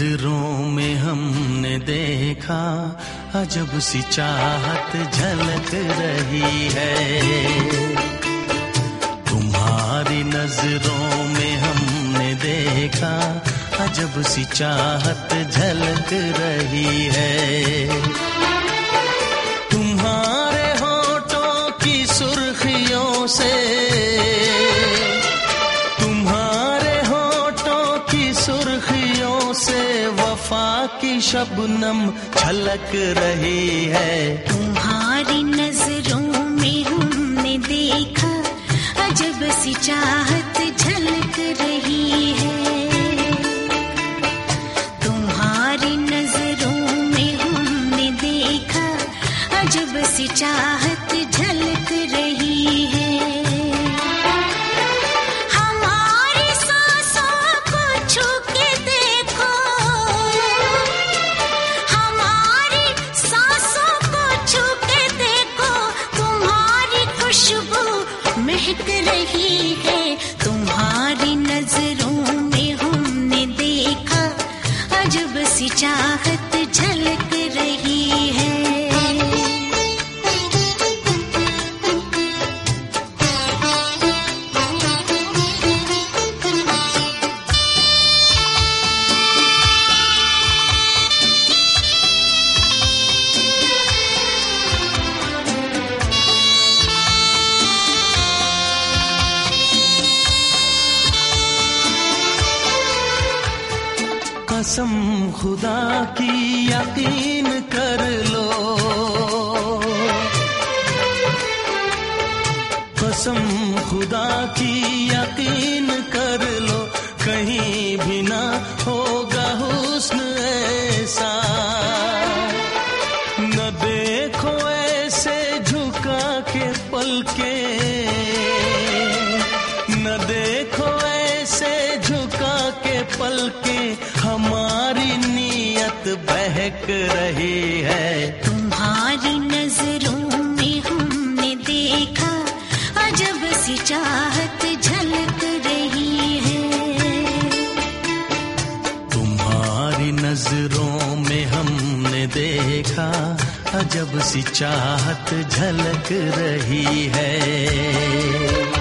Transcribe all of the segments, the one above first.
नज़रों में हमने देखा, अजब सी चाहत झलक रही है। तुम्हारी नज़रों में हमने देखा, अजब सी चाहत झलक रही है। तुम्हारे से वफा की शबनम छलक रही है। तुम्हारी नज़रों में हमने देखा, अजब सी चाहत झलक रही है। तुम्हारी नज़रों में हमने देखा, अजब सी चाहत झलक महक रही है। तुम्हारी नज़रों में हमने देखा अजब सी चाहत कसम खुदा की यकीन कर लो। कसम खुदा की यकीन बहक रही है। तुम्हारी नज़रों में हमने देखा अजब सी चाहत झलक रही है। तुम्हारी नज़रों में हमने देखा अजब सी चाहत झलक रही है।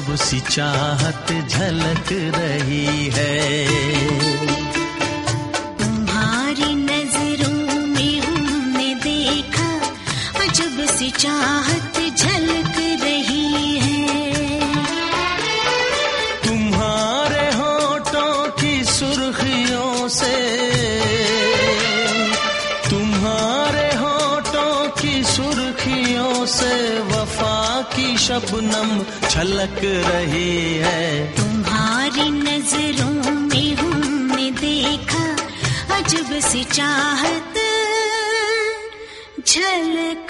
अजब सी चाहत झलक रही है। शबनम छलक रही है। तुम्हारी नज़रों में हमने देखा अजब सी चाहत झलक